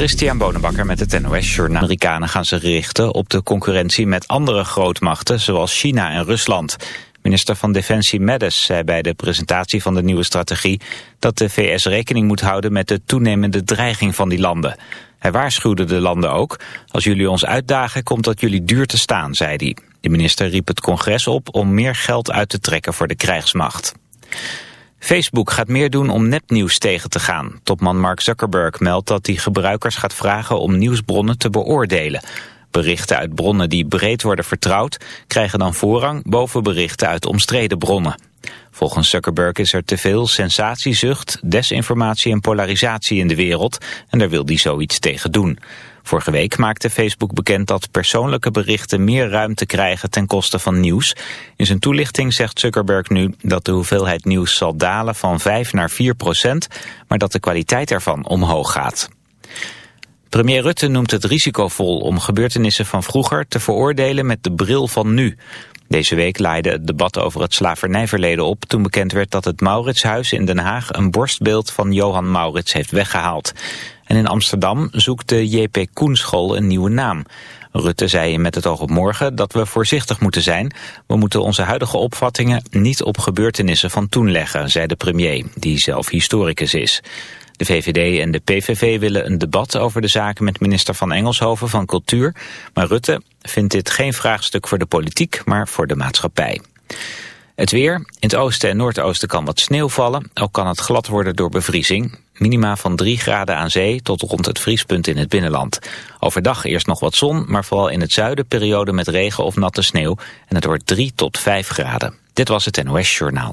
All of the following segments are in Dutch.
Christian Bonenbakker met het NOS Journaal. Amerikanen gaan zich richten op de concurrentie met andere grootmachten zoals China en Rusland. Minister van Defensie Mattis zei bij de presentatie van de nieuwe strategie dat de VS rekening moet houden met de toenemende dreiging van die landen. Hij waarschuwde de landen ook, als jullie ons uitdagen komt dat jullie duur te staan, zei hij. De minister riep het congres op om meer geld uit te trekken voor de krijgsmacht. Facebook gaat meer doen om nepnieuws tegen te gaan. Topman Mark Zuckerberg meldt dat hij gebruikers gaat vragen om nieuwsbronnen te beoordelen. Berichten uit bronnen die breed worden vertrouwd krijgen dan voorrang boven berichten uit omstreden bronnen. Volgens Zuckerberg is er te veel sensatiezucht, desinformatie en polarisatie in de wereld en daar wil hij zoiets tegen doen. Vorige week maakte Facebook bekend dat persoonlijke berichten meer ruimte krijgen ten koste van nieuws. In zijn toelichting zegt Zuckerberg nu dat de hoeveelheid nieuws zal dalen van 5 naar 4 procent, maar dat de kwaliteit ervan omhoog gaat. Premier Rutte noemt het risicovol om gebeurtenissen van vroeger te veroordelen met de bril van nu. Deze week leidde het debat over het slavernijverleden op toen bekend werd dat het Mauritshuis in Den Haag een borstbeeld van Johan Maurits heeft weggehaald. En in Amsterdam zoekt de JP Koenschool een nieuwe naam. Rutte zei met het oog op morgen dat we voorzichtig moeten zijn. We moeten onze huidige opvattingen niet op gebeurtenissen van toen leggen, zei de premier, die zelf historicus is. De VVD en de PVV willen een debat over de zaken met minister van Engelshoven van Cultuur. Maar Rutte vindt dit geen vraagstuk voor de politiek, maar voor de maatschappij. Het weer. In het oosten en noordoosten kan wat sneeuw vallen. Ook kan het glad worden door bevriezing. Minima van 3 graden aan zee tot rond het vriespunt in het binnenland. Overdag eerst nog wat zon, maar vooral in het zuiden periode met regen of natte sneeuw. En het wordt 3 tot 5 graden. Dit was het NOS Journaal.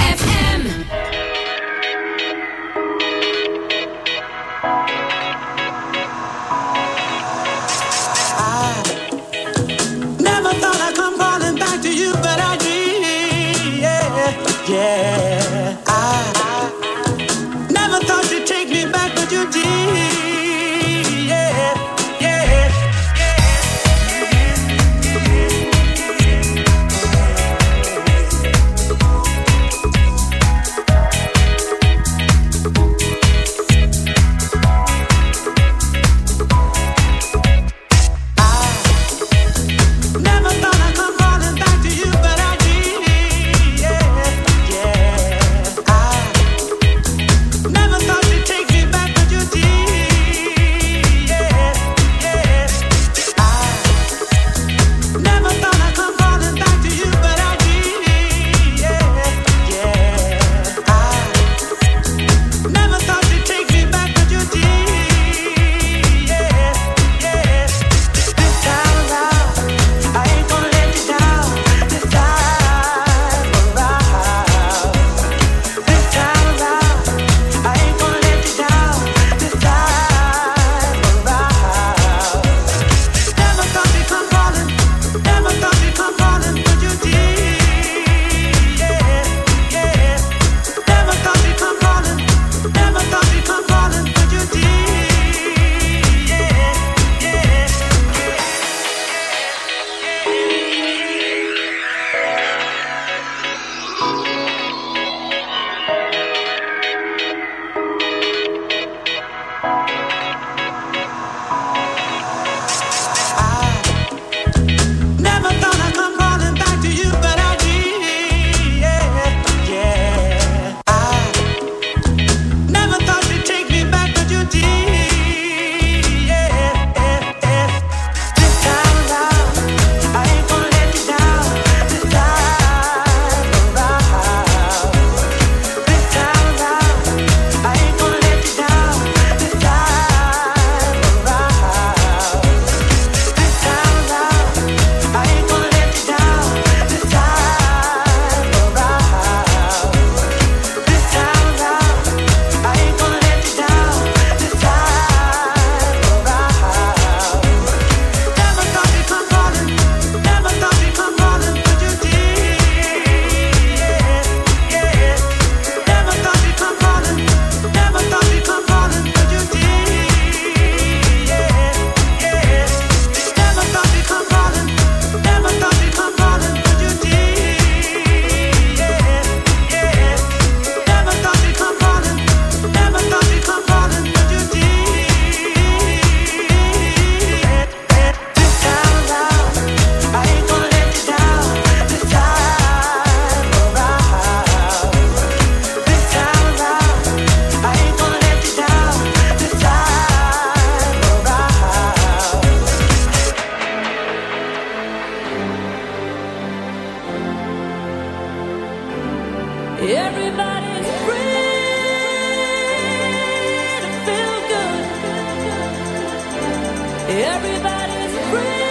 Everybody's free.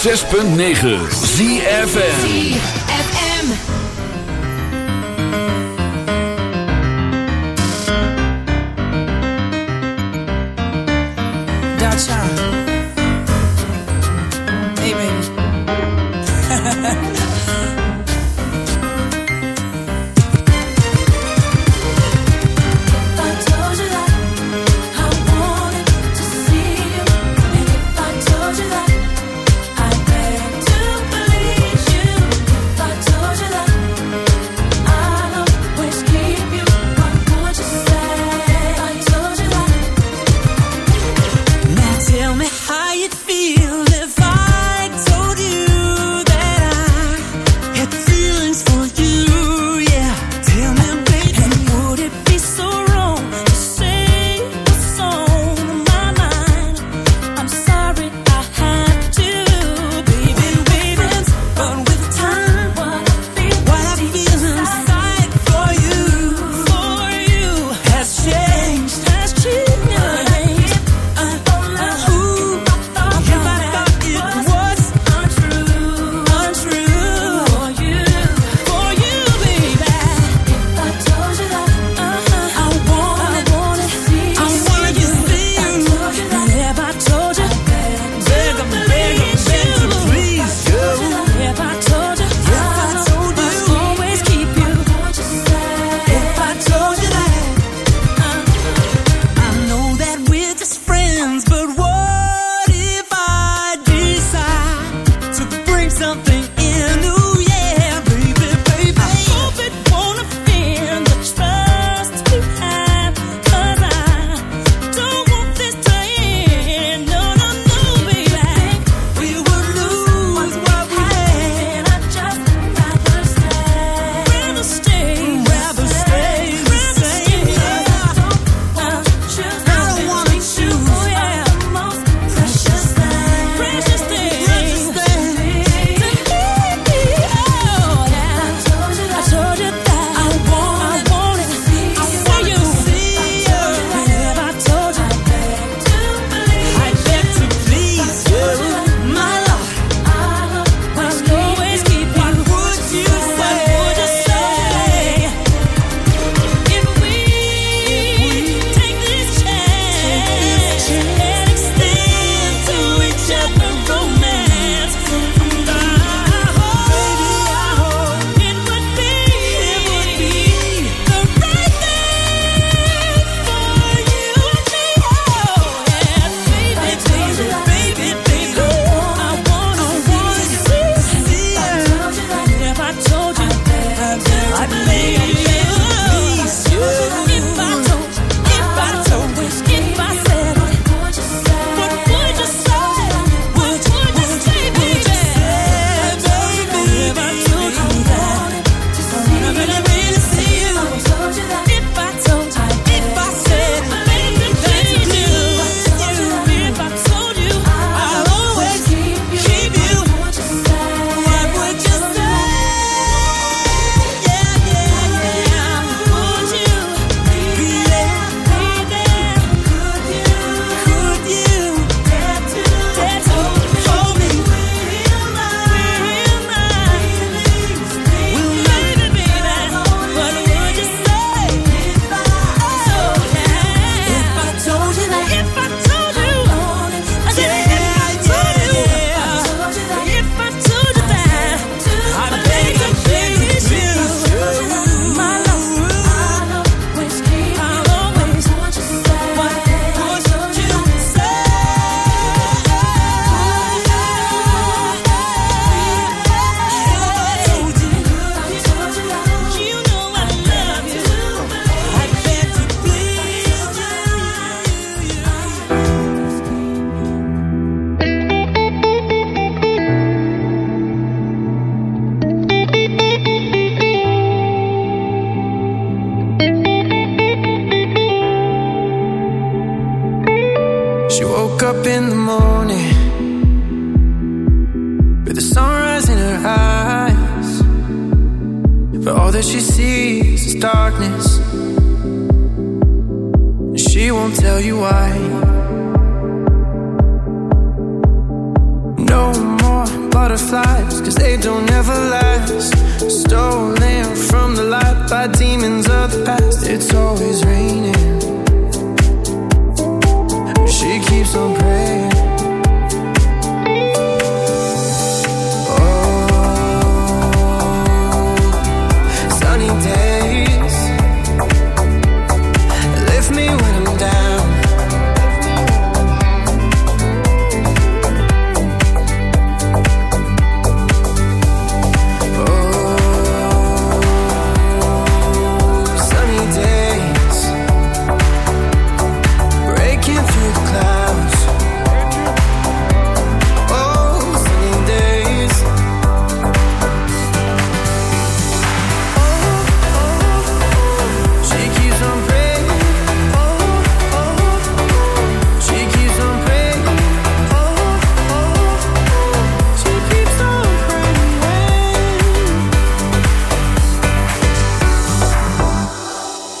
106.9 ZFN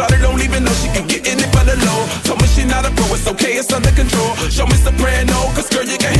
Shawty don't even know she can get in it for the low. Told me she not a pro, it's okay, it's under control. Show me soprano, cause girl, you can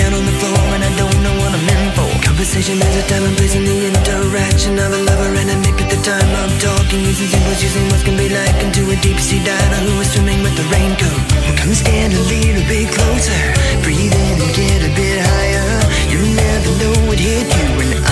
down on the floor and I don't know what I'm in for. Conversation is a time and place and the interaction of a lover and a nick at the time. I'm talking Using symbols, using what's gonna be like. Into a deep sea diver who is swimming with the raincoat. Well, Come stand a little bit closer, breathe in and get a bit higher. You never know what hit you when I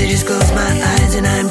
I just close my eyes and I'm